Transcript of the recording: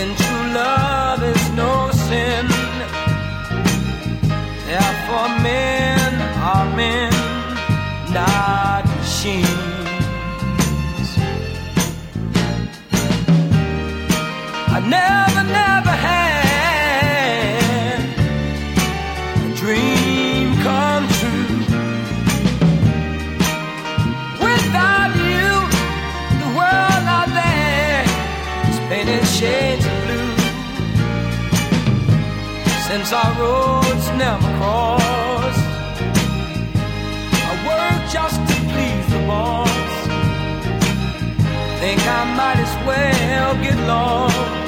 and true love is no sin. Therefore, men are men, not machines. Since our roads never crossed, I work just to please the boss. Think I might as well get lost.